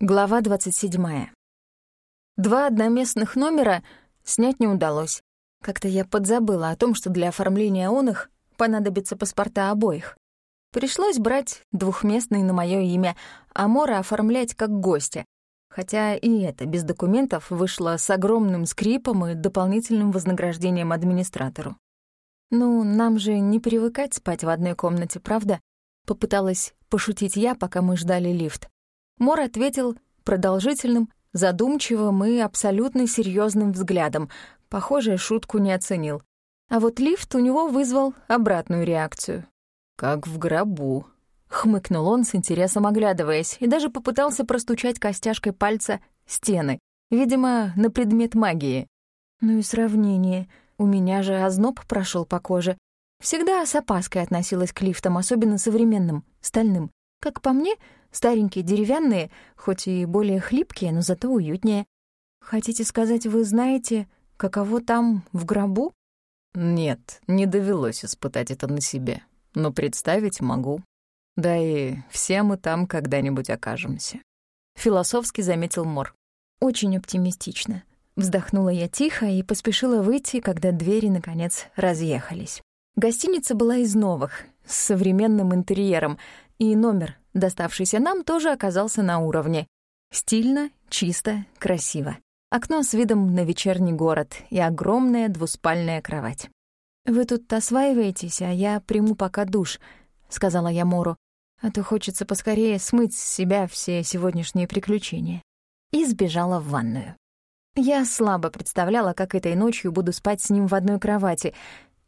Глава 27. Два одноместных номера снять не удалось. Как-то я подзабыла о том, что для оформления он их понадобится паспорта обоих. Пришлось брать двухместный на мое имя, а Мора оформлять как гостя. Хотя и это без документов вышло с огромным скрипом и дополнительным вознаграждением администратору. «Ну, нам же не привыкать спать в одной комнате, правда?» Попыталась пошутить я, пока мы ждали лифт. Мор ответил продолжительным, задумчивым и абсолютно серьезным взглядом. Похоже, шутку не оценил. А вот лифт у него вызвал обратную реакцию. «Как в гробу», — хмыкнул он с интересом оглядываясь и даже попытался простучать костяшкой пальца стены, видимо, на предмет магии. Ну и сравнение. У меня же озноб прошел по коже. Всегда с опаской относилась к лифтам, особенно современным, стальным. Как по мне, Старенькие, деревянные, хоть и более хлипкие, но зато уютнее. Хотите сказать, вы знаете, каково там в гробу? Нет, не довелось испытать это на себе, но представить могу. Да и все мы там когда-нибудь окажемся. Философски заметил Мор. Очень оптимистично. Вздохнула я тихо и поспешила выйти, когда двери, наконец, разъехались. Гостиница была из новых, с современным интерьером, и номер, доставшийся нам, тоже оказался на уровне. Стильно, чисто, красиво. Окно с видом на вечерний город и огромная двуспальная кровать. «Вы тут осваиваетесь, а я приму пока душ», — сказала я Мору, «а то хочется поскорее смыть с себя все сегодняшние приключения». И сбежала в ванную. Я слабо представляла, как этой ночью буду спать с ним в одной кровати,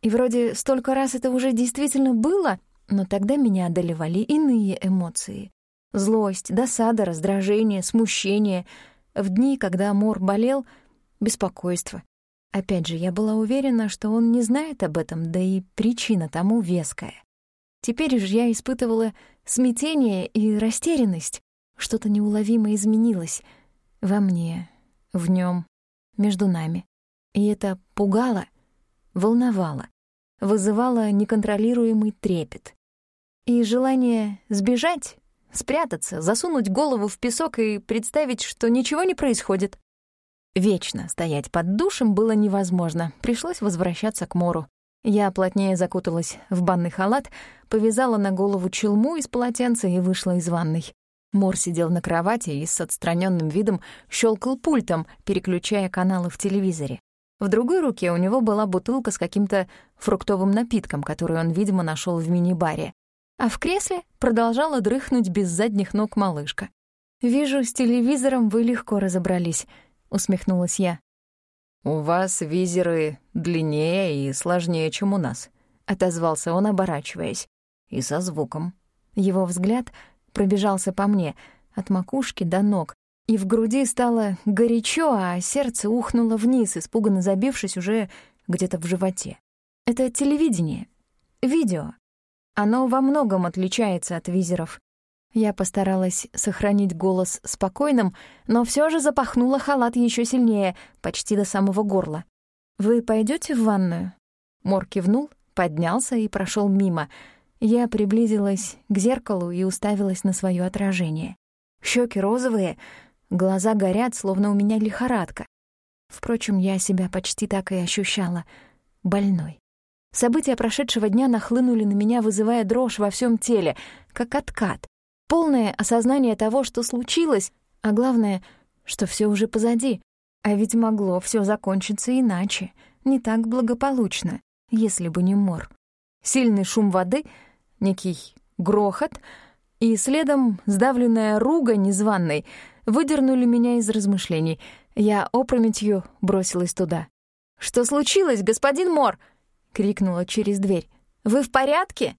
и вроде столько раз это уже действительно было, но тогда меня одолевали иные эмоции. Злость, досада, раздражение, смущение. В дни, когда Мор болел, беспокойство. Опять же, я была уверена, что он не знает об этом, да и причина тому веская. Теперь же я испытывала смятение и растерянность. Что-то неуловимо изменилось во мне, в нем, между нами. И это пугало — волновало, вызывало неконтролируемый трепет. И желание сбежать, спрятаться, засунуть голову в песок и представить, что ничего не происходит. Вечно стоять под душем было невозможно, пришлось возвращаться к Мору. Я плотнее закуталась в банный халат, повязала на голову челму из полотенца и вышла из ванной. Мор сидел на кровати и с отстраненным видом щелкал пультом, переключая каналы в телевизоре. В другой руке у него была бутылка с каким-то фруктовым напитком, который он, видимо, нашел в мини-баре. А в кресле продолжала дрыхнуть без задних ног малышка. «Вижу, с телевизором вы легко разобрались», — усмехнулась я. «У вас визеры длиннее и сложнее, чем у нас», — отозвался он, оборачиваясь. «И со звуком». Его взгляд пробежался по мне, от макушки до ног, и в груди стало горячо, а сердце ухнуло вниз, испуганно забившись уже где-то в животе. Это телевидение, видео. Оно во многом отличается от визеров. Я постаралась сохранить голос спокойным, но все же запахнула халат еще сильнее, почти до самого горла. «Вы пойдете в ванную?» Мор кивнул, поднялся и прошел мимо. Я приблизилась к зеркалу и уставилась на свое отражение. Щеки розовые, Глаза горят, словно у меня лихорадка. Впрочем, я себя почти так и ощущала. Больной. События прошедшего дня нахлынули на меня, вызывая дрожь во всем теле, как откат. Полное осознание того, что случилось, а главное, что все уже позади. А ведь могло все закончиться иначе, не так благополучно, если бы не мор. Сильный шум воды, некий грохот и следом сдавленная ругань из ванной — выдернули меня из размышлений. Я опрометью бросилась туда. «Что случилось, господин Мор?» — крикнула через дверь. «Вы в порядке?»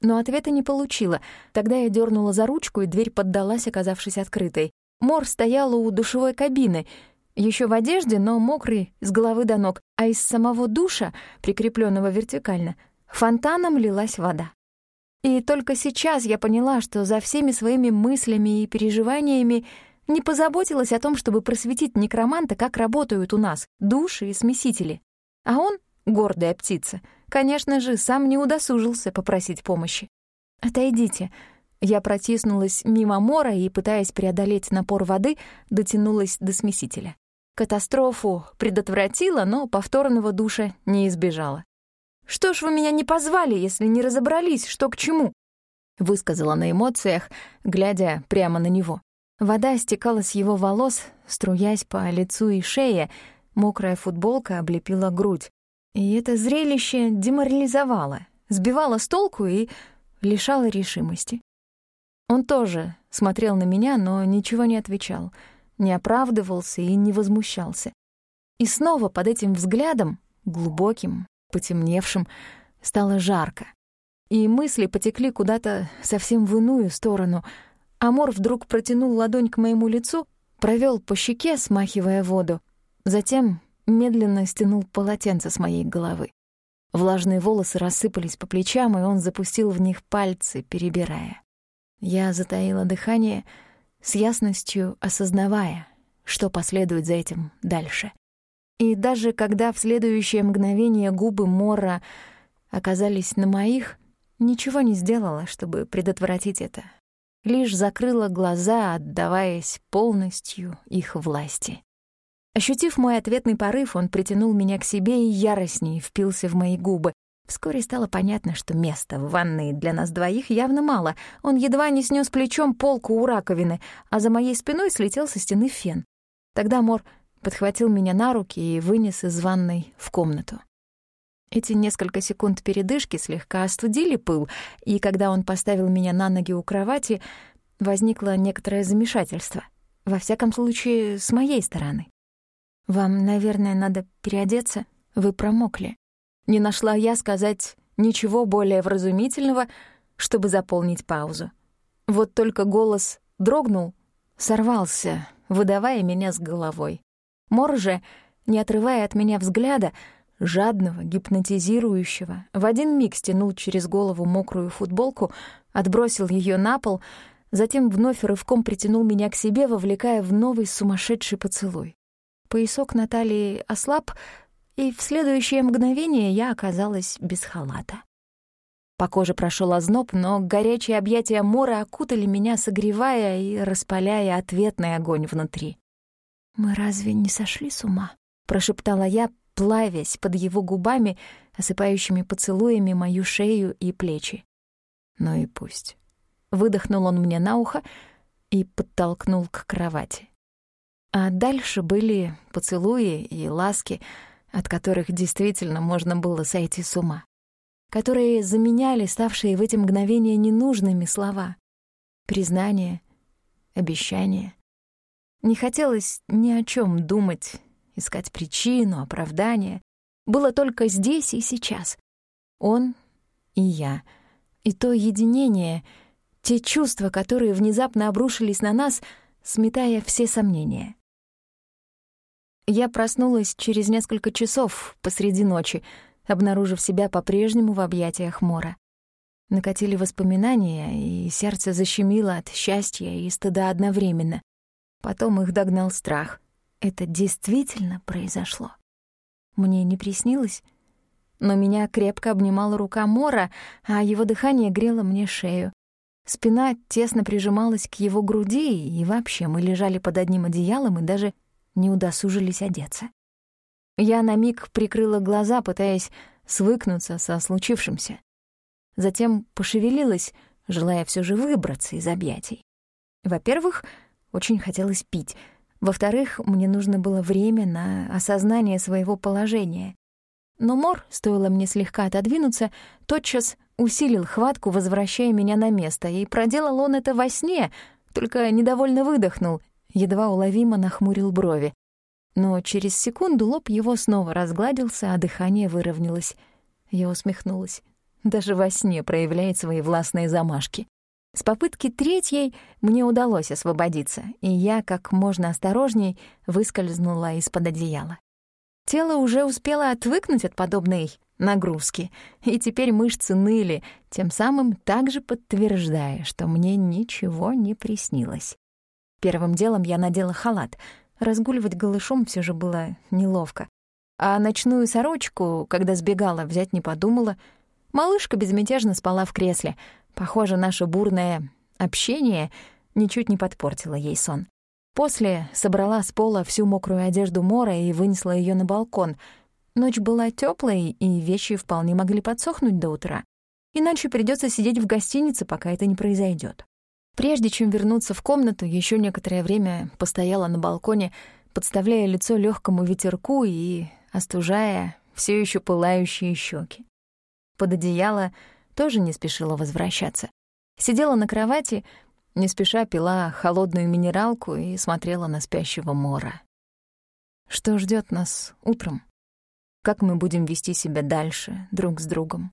Но ответа не получила. Тогда я дернула за ручку, и дверь поддалась, оказавшись открытой. Мор стояла у душевой кабины, еще в одежде, но мокрый с головы до ног, а из самого душа, прикрепленного вертикально, фонтаном лилась вода. И только сейчас я поняла, что за всеми своими мыслями и переживаниями не позаботилась о том, чтобы просветить некроманта, как работают у нас души и смесители. А он, гордая птица, конечно же, сам не удосужился попросить помощи. «Отойдите», — Я протиснулась мимо мора и, пытаясь преодолеть напор воды, дотянулась до смесителя. Катастрофу предотвратила, но повторного душа не избежала. «Что ж вы меня не позвали, если не разобрались, что к чему?» Высказала на эмоциях, глядя прямо на него. Вода стекала с его волос, струясь по лицу и шее, мокрая футболка облепила грудь. И это зрелище деморализовало, сбивало с толку и лишало решимости. Он тоже смотрел на меня, но ничего не отвечал — не оправдывался и не возмущался. И снова под этим взглядом, глубоким, потемневшим, стало жарко. И мысли потекли куда-то совсем в иную сторону. Амор вдруг протянул ладонь к моему лицу, провел по щеке, смахивая воду. Затем медленно стянул полотенце с моей головы. Влажные волосы рассыпались по плечам, и он запустил в них пальцы, перебирая. Я затаила дыхание — с ясностью осознавая, что последует за этим дальше. И даже когда в следующее мгновение губы Мора оказались на моих, ничего не сделала, чтобы предотвратить это. Лишь закрыла глаза, отдаваясь полностью их власти. Ощутив мой ответный порыв, он притянул меня к себе и яростней впился в мои губы, Вскоре стало понятно, что места в ванной для нас двоих явно мало. Он едва не снес плечом полку у раковины, а за моей спиной слетел со стены фен. Тогда Мор подхватил меня на руки и вынес из ванной в комнату. Эти несколько секунд передышки слегка остудили пыл, и когда он поставил меня на ноги у кровати, возникло некоторое замешательство. Во всяком случае, с моей стороны. «Вам, наверное, надо переодеться? Вы промокли». Не нашла я сказать ничего более вразумительного, чтобы заполнить паузу. Вот только голос дрогнул, сорвался, выдавая меня с головой. Мор же, не отрывая от меня взгляда, жадного, гипнотизирующего, в один миг стянул через голову мокрую футболку, отбросил ее на пол, затем вновь рывком притянул меня к себе, вовлекая в новый сумасшедший поцелуй. Поясок Натальи ослаб, и в следующее мгновение я оказалась без халата. По коже прошел озноб, но горячие объятия Мора окутали меня, согревая и распаляя ответный огонь внутри. «Мы разве не сошли с ума?» — прошептала я, плавясь под его губами, осыпающими поцелуями мою шею и плечи. «Ну и пусть». Выдохнул он мне на ухо и подтолкнул к кровати. А дальше были поцелуи и ласки — от которых действительно можно было сойти с ума, которые заменяли ставшие в эти мгновения ненужными слова, признание, обещание. Не хотелось ни о чем думать, искать причину, оправдание. Было только здесь и сейчас. Он и я. И то единение, те чувства, которые внезапно обрушились на нас, сметая все сомнения. Я проснулась через несколько часов посреди ночи, обнаружив себя по-прежнему в объятиях Мора. Накатили воспоминания, и сердце защемило от счастья и стыда одновременно. Потом их догнал страх. Это действительно произошло. Мне не приснилось, но меня крепко обнимала рука Мора, а его дыхание грело мне шею. Спина тесно прижималась к его груди, и вообще мы лежали под одним одеялом и даже не удосужились одеться. Я на миг прикрыла глаза, пытаясь свыкнуться со случившимся. Затем пошевелилась, желая все же выбраться из объятий. Во-первых, очень хотелось пить. Во-вторых, мне нужно было время на осознание своего положения. Но Мор, стоило мне слегка отодвинуться, тотчас усилил хватку, возвращая меня на место, и проделал он это во сне, только недовольно выдохнул, едва уловимо нахмурил брови. Но через секунду лоб его снова разгладился, а дыхание выровнялось. Я усмехнулась. Даже во сне проявляет свои властные замашки. С попытки третьей мне удалось освободиться, и я как можно осторожней выскользнула из-под одеяла. Тело уже успело отвыкнуть от подобной нагрузки, и теперь мышцы ныли, тем самым также подтверждая, что мне ничего не приснилось. Первым делом я надела халат. Разгуливать голышом все же было неловко. А ночную сорочку, когда сбегала, взять не подумала. Малышка безмятежно спала в кресле. Похоже, наша бурная общение ничуть не подпортило ей сон. После собрала с пола всю мокрую одежду Мора и вынесла ее на балкон. Ночь была теплой, и вещи вполне могли подсохнуть до утра. Иначе придется сидеть в гостинице, пока это не произойдет. Прежде чем вернуться в комнату, еще некоторое время постояла на балконе, подставляя лицо легкому ветерку и остужая все еще пылающие щеки. Под одеяло тоже не спешила возвращаться. Сидела на кровати, не спеша пила холодную минералку и смотрела на спящего Мора. Что ждет нас утром? Как мы будем вести себя дальше друг с другом?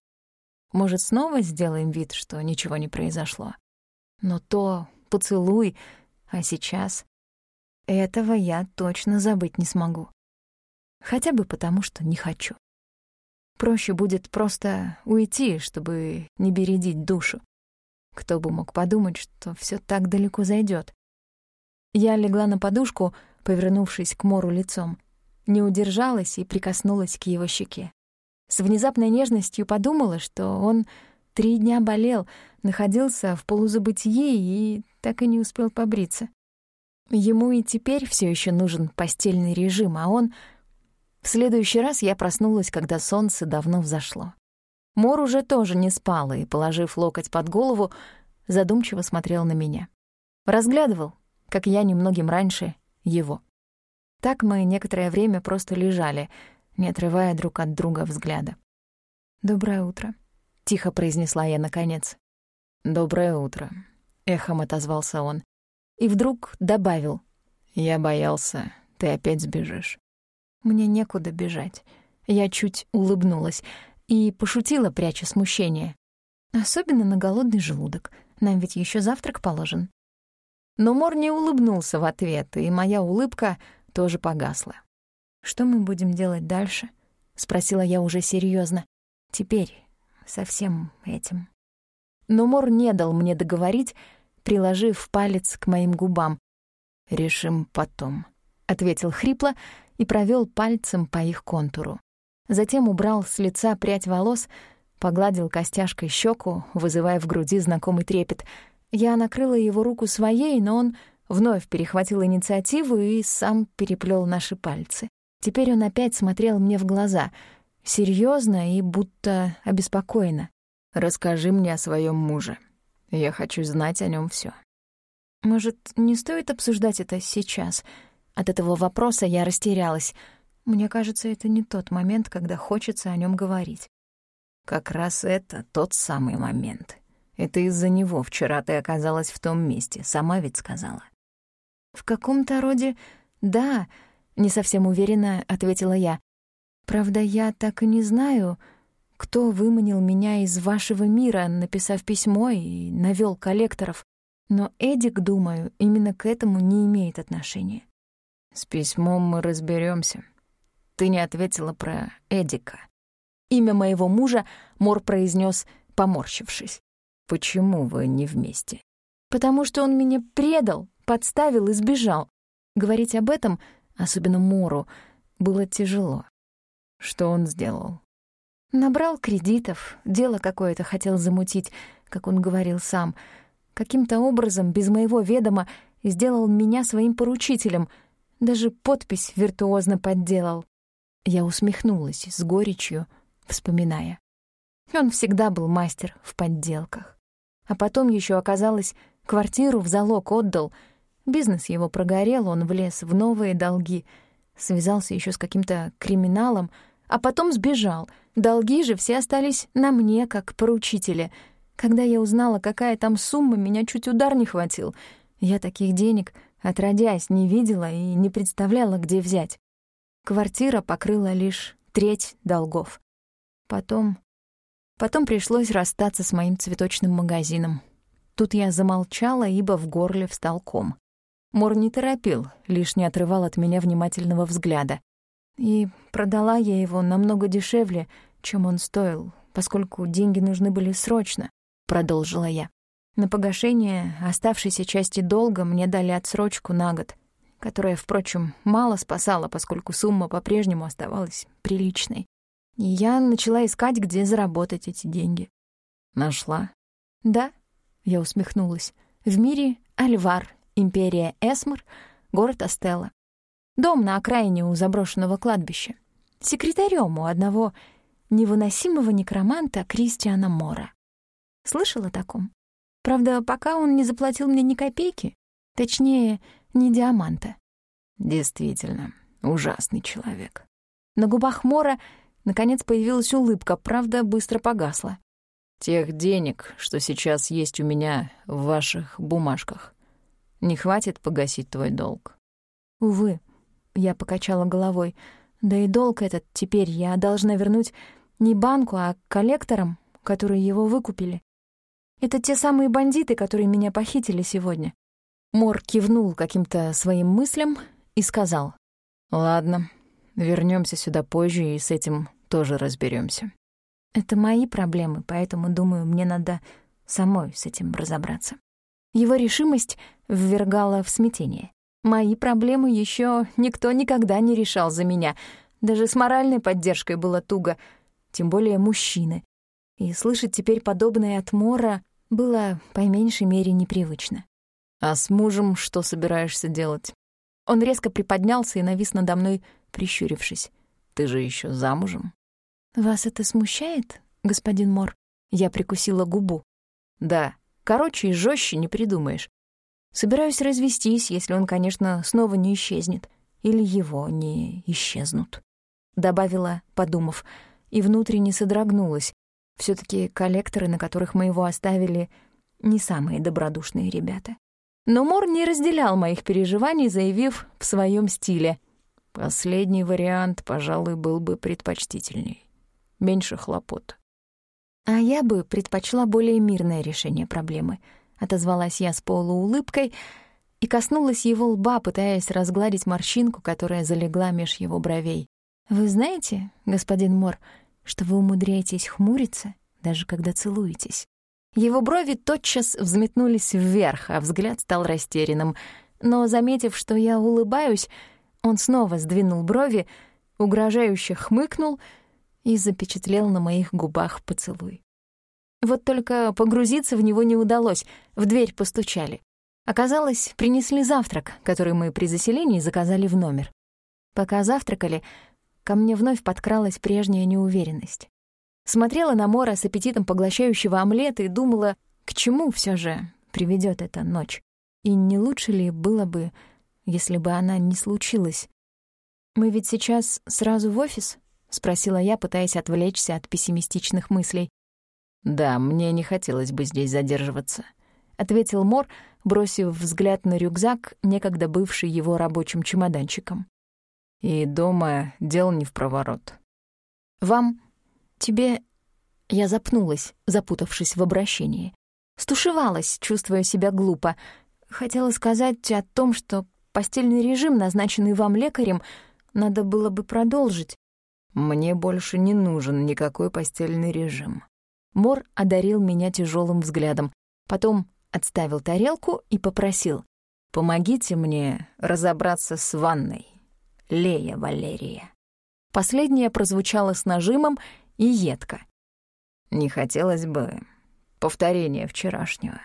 Может, снова сделаем вид, что ничего не произошло? Но то поцелуй, а сейчас... Этого я точно забыть не смогу. Хотя бы потому, что не хочу. Проще будет просто уйти, чтобы не бередить душу. Кто бы мог подумать, что все так далеко зайдет. Я легла на подушку, повернувшись к Мору лицом, не удержалась и прикоснулась к его щеке. С внезапной нежностью подумала, что он три дня болел, находился в полузабытии и так и не успел побриться. Ему и теперь все еще нужен постельный режим, а он... В следующий раз я проснулась, когда солнце давно взошло. Мор уже тоже не спал и, положив локоть под голову, задумчиво смотрел на меня. Разглядывал, как я немногим раньше, его. Так мы некоторое время просто лежали, не отрывая друг от друга взгляда. «Доброе утро», — тихо произнесла я наконец. «Доброе утро», — эхом отозвался он. И вдруг добавил. «Я боялся, ты опять сбежишь». Мне некуда бежать. Я чуть улыбнулась и пошутила, пряча смущение. Особенно на голодный желудок. Нам ведь еще завтрак положен. Но Мор не улыбнулся в ответ, и моя улыбка тоже погасла. «Что мы будем делать дальше?» — спросила я уже серьезно. «Теперь, со всем этим». Но Мор не дал мне договорить, приложив палец к моим губам. «Решим потом», — ответил хрипло и провел пальцем по их контуру. Затем убрал с лица прядь волос, погладил костяшкой щеку, вызывая в груди знакомый трепет. Я накрыла его руку своей, но он вновь перехватил инициативу и сам переплел наши пальцы. Теперь он опять смотрел мне в глаза, серьезно и будто обеспокоенно. «Расскажи мне о своем муже. Я хочу знать о нем все. «Может, не стоит обсуждать это сейчас?» От этого вопроса я растерялась. Мне кажется, это не тот момент, когда хочется о нем говорить. Как раз это тот самый момент. Это из-за него вчера ты оказалась в том месте, сама ведь сказала. В каком-то роде «да», — не совсем уверенно ответила я. Правда, я так и не знаю, кто выманил меня из вашего мира, написав письмо и навёл коллекторов. Но Эдик, думаю, именно к этому не имеет отношения. С письмом мы разберемся. Ты не ответила про Эдика. Имя моего мужа Мор произнес, поморщившись. Почему вы не вместе? Потому что он меня предал, подставил и сбежал. Говорить об этом, особенно Мору, было тяжело. Что он сделал? Набрал кредитов, дело какое-то хотел замутить, как он говорил сам. Каким-то образом, без моего ведома, сделал меня своим поручителем, даже подпись виртуозно подделал. Я усмехнулась с горечью, вспоминая. Он всегда был мастер в подделках. А потом еще оказалось, квартиру в залог отдал — Бизнес его прогорел, он влез в новые долги, связался еще с каким-то криминалом, а потом сбежал. Долги же все остались на мне, как поручителе. Когда я узнала, какая там сумма, меня чуть удар не хватил. Я таких денег, отродясь, не видела и не представляла, где взять. Квартира покрыла лишь треть долгов. Потом... Потом пришлось расстаться с моим цветочным магазином. Тут я замолчала, ибо в горле встал ком. Мор не торопил, лишь не отрывал от меня внимательного взгляда. И продала я его намного дешевле, чем он стоил, поскольку деньги нужны были срочно, продолжила я. На погашение оставшейся части долга мне дали отсрочку на год, которая, впрочем, мало спасала, поскольку сумма по-прежнему оставалась приличной. И я начала искать, где заработать эти деньги. Нашла? Да, я усмехнулась. В мире Альвар, империя Эсмар, город Астелла. Дом на окраине у заброшенного кладбища. Секретарем у одного невыносимого некроманта Кристиана Мора. Слышала о таком? Правда, пока он не заплатил мне ни копейки, точнее, ни диаманта. Действительно, ужасный человек. На губах Мора наконец появилась улыбка, правда, быстро погасла. Тех денег, что сейчас есть у меня в ваших бумажках, не хватит погасить твой долг. Увы, я покачала головой. Да и долг этот теперь я должна вернуть не банку, а коллекторам, которые его выкупили. Это те самые бандиты, которые меня похитили сегодня. Мор кивнул каким-то своим мыслям и сказал. «Ладно, вернемся сюда позже и с этим тоже разберемся. Это мои проблемы, поэтому, думаю, мне надо самой с этим разобраться. Его решимость ввергала в смятение. Мои проблемы еще никто никогда не решал за меня. Даже с моральной поддержкой было туго, тем более мужчины. И слышать теперь подобное от Мора было, по меньшей мере, непривычно. «А с мужем что собираешься делать?» Он резко приподнялся и навис надо мной, прищурившись. «Ты же еще замужем?» «Вас это смущает, господин Мор?» Я прикусила губу. «Да. Короче и жестче не придумаешь. Собираюсь развестись, если он, конечно, снова не исчезнет. Или его не исчезнут», — добавила, подумав, и внутренне содрогнулась. все таки коллекторы, на которых мы его оставили, не самые добродушные ребята. Но Мор не разделял моих переживаний, заявив в своем стиле. «Последний вариант, пожалуй, был бы предпочтительней меньше хлопот. А я бы предпочла более мирное решение проблемы, отозвалась я с полуулыбкой и коснулась его лба, пытаясь разгладить морщинку, которая залегла меж его бровей. Вы знаете, господин Мор, что вы умудряетесь хмуриться, даже когда целуетесь. Его брови тотчас взметнулись вверх, а взгляд стал растерянным. Но, заметив, что я улыбаюсь, он снова сдвинул брови, угрожающе хмыкнул — и запечатлел на моих губах поцелуй. Вот только погрузиться в него не удалось, в дверь постучали. Оказалось, принесли завтрак, который мы при заселении заказали в номер. Пока завтракали, ко мне вновь подкралась прежняя неуверенность. Смотрела на Мора с аппетитом поглощающего омлет и думала, к чему все же приведет эта ночь. И не лучше ли было бы, если бы она не случилась? Мы ведь сейчас сразу в офис? — спросила я, пытаясь отвлечься от пессимистичных мыслей. «Да, мне не хотелось бы здесь задерживаться», — ответил Мор, бросив взгляд на рюкзак, некогда бывший его рабочим чемоданчиком. «И дома дел не в проворот». «Вам... тебе...» Я запнулась, запутавшись в обращении. Стушевалась, чувствуя себя глупо. Хотела сказать о том, что постельный режим, назначенный вам лекарем, надо было бы продолжить. Мне больше не нужен никакой постельный режим. Мор одарил меня тяжелым взглядом, потом отставил тарелку и попросил. «Помогите мне разобраться с ванной, Лея Валерия». Последнее прозвучало с нажимом и едко. Не хотелось бы повторения вчерашнего.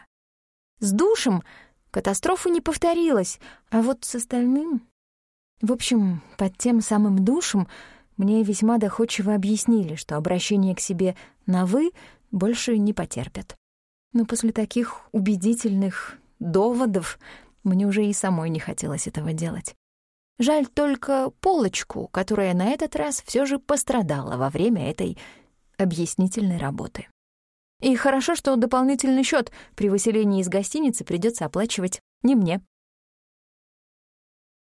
С душем катастрофа не повторилась, а вот с остальным... В общем, под тем самым душем мне весьма доходчиво объяснили, что обращение к себе на «вы» больше не потерпят. Но после таких убедительных доводов мне уже и самой не хотелось этого делать. Жаль только полочку, которая на этот раз все же пострадала во время этой объяснительной работы. И хорошо, что дополнительный счет при выселении из гостиницы придется оплачивать не мне.